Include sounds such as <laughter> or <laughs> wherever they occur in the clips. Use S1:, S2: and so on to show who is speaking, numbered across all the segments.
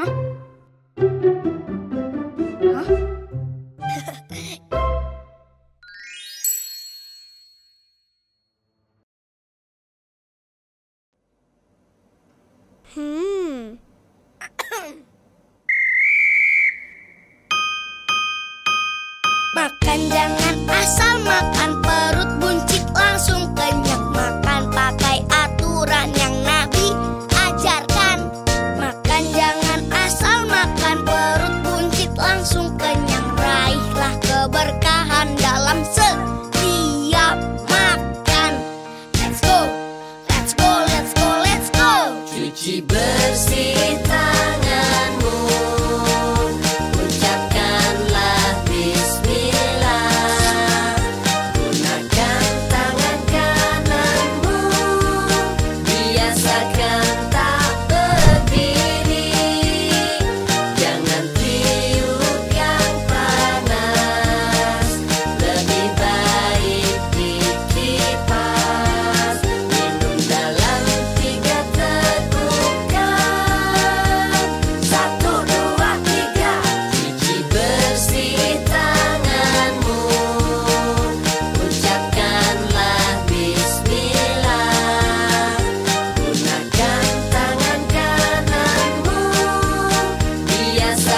S1: <laughs> Hmm. Makan jangan asal makan. de bem.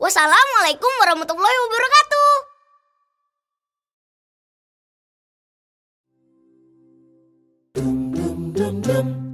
S1: Wassalamualaikum warahmatullahi wabarakatuh.
S2: Dum dum dum dum.